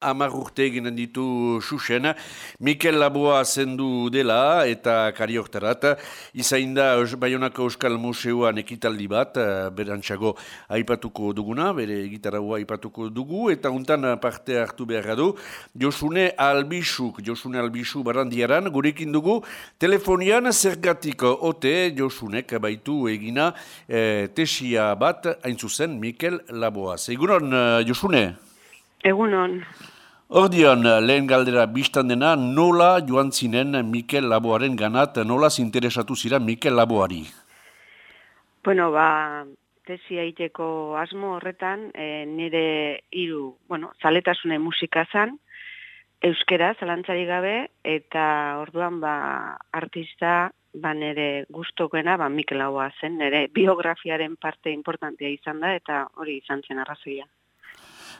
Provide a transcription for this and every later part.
Amar urte eginen ditu susen, Mikel Laboa zendu dela eta karioktarat, izain da Bayonako Euskal Museoan ekitaldi bat, eh, berantxago aipatuko duguna, bere gitarraua aipatuko dugu, eta untan parte hartu behar du, Josune Albisuk, Josune Albisu barandiaran, gurekin dugu, telefonian zergatik ote Josunek baitu egina e, tesia bat, hain zuzen Mikel Laboa. Egunon, eh, Josune? Egunon. Ordion, lehen galdera biztan dena, nola joan zinen Mikel Laboaren ganat, nola zinteresatu zira Mikel Laboari? Bueno, ba, tesi aiteko asmo horretan, e, nire hiru, bueno, zaletasune musika zan, euskera, zalantzari gabe, eta orduan, ba, artista, ba, nire guztokena, ba, Mikel Laboa zen, nire biografiaren parte importantea izan da, eta hori izan zen arrazoia.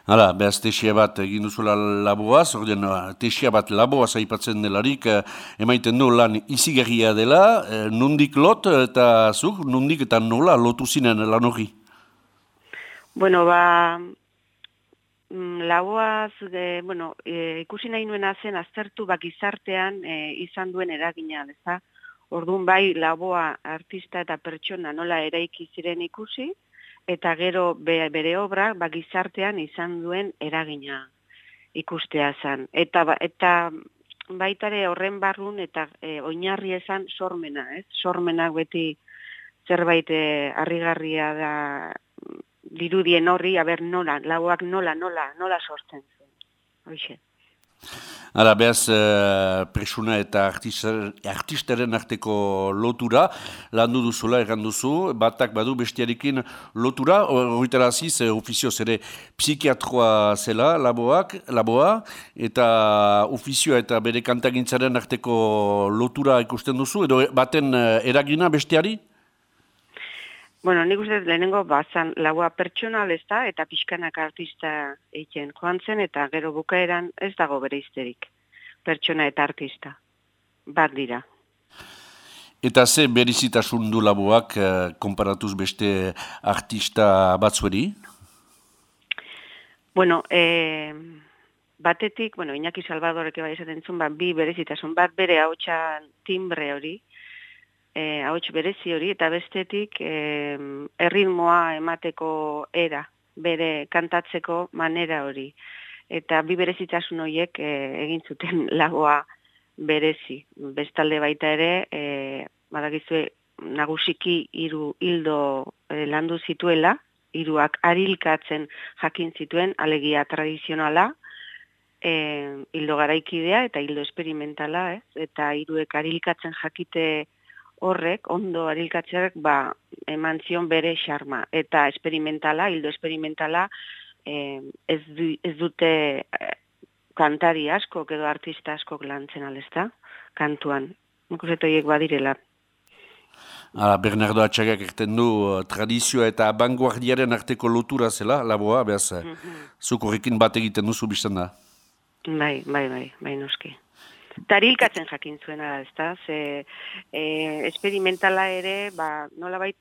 Hala, behaz tesia bat egin duzula laboaz, ordean tesia bat laboaz aipatzen delarik, eh, emaiten du lan izigarria dela, eh, nundik lot eta zuk, nundik eta nola lotu zinen lan hori? Bueno, ba, mm, laboaz, e, bueno, e, ikusi nahi nuen zen aztertu bak izartean e, izan duen eragina, ez Orduan bai, laboa artista eta pertsona nola eraiki ziren ikusi, eta gero bere obra ba, gizartean izan duen eragina ikustea zen. Eta, ba, eta baitare horren barrun eta e, oinarri esan sormena, ez? Sormenak beti zerbait e, harrigarria da dirudien horri, aber nola, lauak nola, nola, nola sortzen zen. Hoxe. Hala, behaz, uh, presuna eta artistaren arteko lotura, landu duzula, erran duzu, batak badu bestiarekin lotura, horretara aziz, uh, ofizioz ere psikiatroa zela, laboak, laboa, eta ofizioa eta bere kantagintzaren arteko lotura ikusten duzu, edo baten uh, eragina bestiari? Bueno, nik uste lehenengo bazan laua pertsonal ez da, eta pixkanak artista egiten joan zen, eta gero bukaeran ez dago bere izterik. Pertsona eta artista. Bat dira. Eta ze berizitasun du labuak eh, konparatuz beste artista batzueri? Bueno, eh, batetik, bueno, Iñaki Salvadorek bai esaten zuen, ba, bi berizitasun, bat bere hau timbre hori, e, hauts berezi hori, eta bestetik e, erritmoa emateko era, bere kantatzeko manera hori. Eta bi berezitasun horiek e, egin zuten lagoa berezi. Bestalde baita ere, e, badakizue, nagusiki hiru hildo e, landu zituela, hiruak arilkatzen jakin zituen, alegia tradizionala, e, hildo garaikidea eta hildo esperimentala, ez? eta hiruek arilkatzen jakite horrek, ondo arilkatzeak, ba, eman zion bere xarma. Eta esperimentala, hildo esperimentala, eh, ez, du, ez dute eh, kantari asko, edo artista asko lantzen alezta, kantuan. Nukusetoiek badirela. Ara, Bernardo Atxagak erten du uh, tradizioa eta vanguardiaren arteko lotura zela, laboa, behaz, mm -hmm. zukorrekin bat egiten duzu bizten da. Bai, bai, bai, bai, noski. Tarilkatzen jakin zuena da, ezta? Ze e, esperimentala ere, ba, nola bait,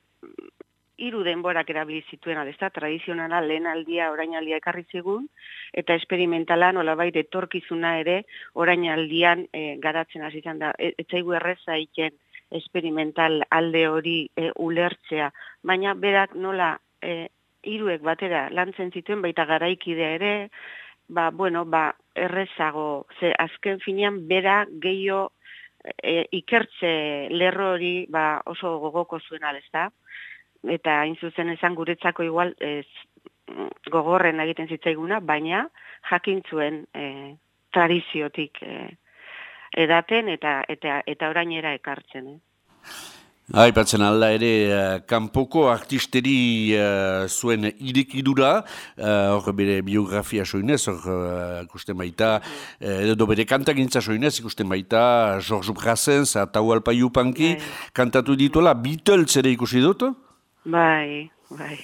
iru denborak erabili zituen ezta? Tradizionala lehen aldia, orain aldia ekarri zigun, eta esperimentala nola bait, etorkizuna ere, orain aldian e, garatzen hasitzen da. Etzaigu erreza iken esperimental alde hori e, ulertzea, baina berak nola e, iruek batera lantzen zituen, baita garaikidea ere, ba, bueno, ba, errezago, ze azken finean bera gehiago e, ikertze lerro hori ba, oso gogoko zuen alezta. Eta hain zuzen esan guretzako igual ez, gogorren egiten zitzaiguna, baina jakin zuen e, tradiziotik e, edaten eta, eta, eta orainera ekartzen. Eh? Aipatzen alda ere, uh, kanpoko artisteri uh, zuen irekidura, uh, hor bere biografia soinez, hor uh, ikusten baita, edo bere kantagintza soinez, ikusten baita, George Brassens, eta Ualpaiu Panki, bai. kantatu dituela, Beatles ere ikusi dut? Bai, bai.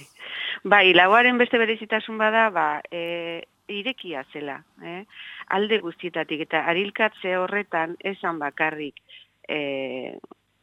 Bai, lauaren beste berezitasun bada, ba, e, irekia zela, eh? alde guztietatik, eta arilkatze horretan esan bakarrik, e,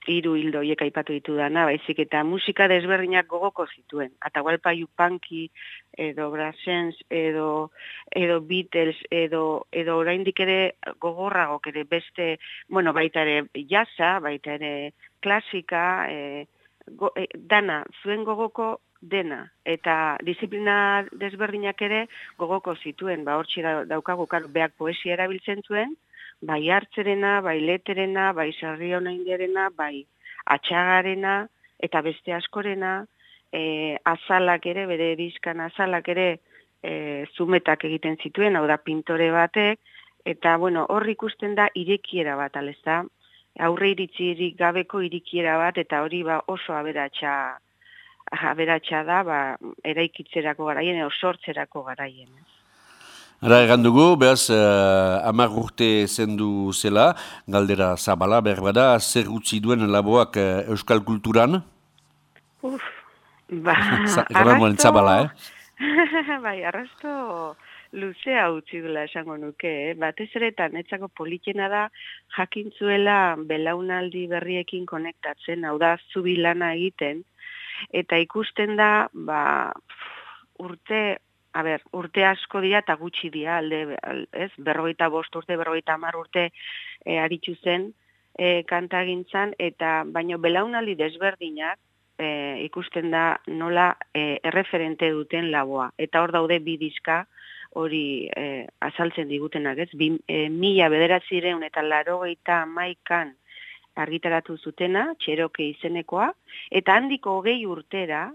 hiru hildo hiek aipatu ditu dana, baizik eta musika desberdinak gogoko zituen. Atahualpa Yupanqui, edo Brassens, edo, edo Beatles, edo, edo oraindik ere gogorragok ere beste, bueno, baita ere jasa, baita ere klasika, e, go, e, dana, zuen gogoko dena. Eta disiplina desberdinak ere gogoko zituen, ba, hortxe daukagu, karo, beak poesia erabiltzen zuen, bai hartzerena, bai leterena, bai sarri hona bai atxagarena, eta beste askorena, e, azalak ere, bere diskan azalak ere, e, zumetak egiten zituen, hau da pintore batek, eta bueno, hor ikusten da irekiera bat, alezta, aurre iritzirik gabeko irikiera bat, eta hori ba oso aberatsa aberatsa da, ba, eraikitzerako garaien, edo sortzerako garaien. Ara egan dugu, behaz, uh, urte zendu zela, galdera zabala, berbada, zer utzi duen laboak uh, euskal kulturan? Uf, ba, arrasto... zabala, eh? bai, arrasto luzea utzi dula esango nuke, eh? batez ere eta netzako politena da jakintzuela belaunaldi berriekin konektatzen, hau da, zubilana egiten, eta ikusten da, ba, urte a ber, urte asko dira eta gutxi dira, alde, ez, berrogeita bost urte, berrogeita mar urte e, aritzu zen e, kantagintzan, eta baino belaunali desberdinak e, ikusten da nola e, erreferente duten laboa. Eta hor daude bi diska hori e, azaltzen digutenak, ez, bi, e, mila bederatzireun eta larogeita maikan argitaratu zutena, txeroke izenekoa, eta handiko hogei urtera,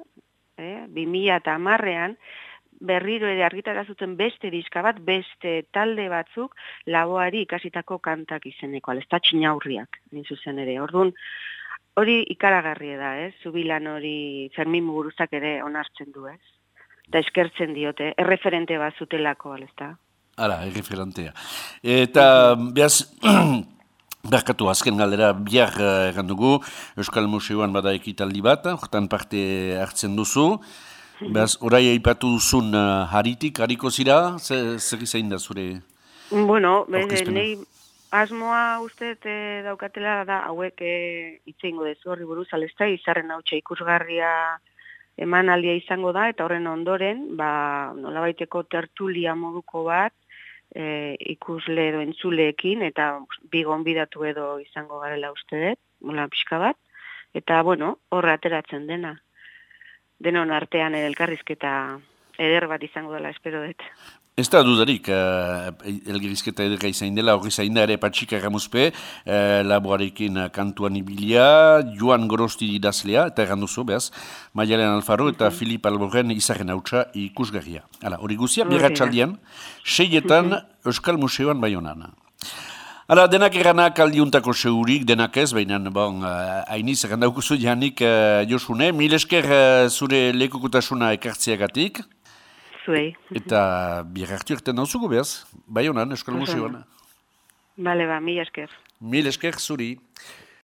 eh, bi mila eta amarrean, berriro ere argitara zuten beste diska bat, beste talde batzuk, laboari ikasitako kantak izeneko, alesta txinaurriak, zuzen ere. Orduan, hori ikaragarri da, ez? Zubilan hori Fermin Muguruzak ere onartzen du, ez? Da eskertzen diote, erreferente bat zutelako, alesta? Ara, erreferentea. Eta, behaz, Berkatu, azken galdera, bihar uh, dugu, Euskal Museoan bada ekitaldi bat, hortan parte hartzen duzu. Beraz, orai aipatu duzun uh, haritik, hariko zira, zer izain da zure? Bueno, nahi asmoa uste e, daukatela da, hauek e, itzeingo dezu horri buruz, alesta, izarren hau ikusgarria eman aldia izango da, eta horren ondoren, ba, nola baiteko tertulia moduko bat, e, ikusle edo entzuleekin, eta bigon bidatu edo izango garela uste dut, mola pixka bat, eta, bueno, horra ateratzen dena denon artean elkarrizketa eder bat izango dela, espero dut. Ez da dudarik, uh, elgerizketa ederra izain dela, hori zain da ere patxika gamuzpe, uh, laboarekin kantuan ibilia, Joan Gorosti idazlea, eta errandu zu, behaz, Maialen Alfaro eta mm Filip Alborren izaren hautsa ikusgarria. Hala, hori guzia, miratxaldian, seietan Euskal Museoan Bayonana. Hala, denak eranak aldiuntako segurik, denak ez, baina, bon, uh, hainiz, errandaukuzu janik, uh, Josune, mil esker uh, zure lekukutasuna ekartziagatik. Zuei. Eta bier hartu erten dauzuko behaz, bai honan, eskal museoan. Bale ba, mil esker. Mil esker zuri.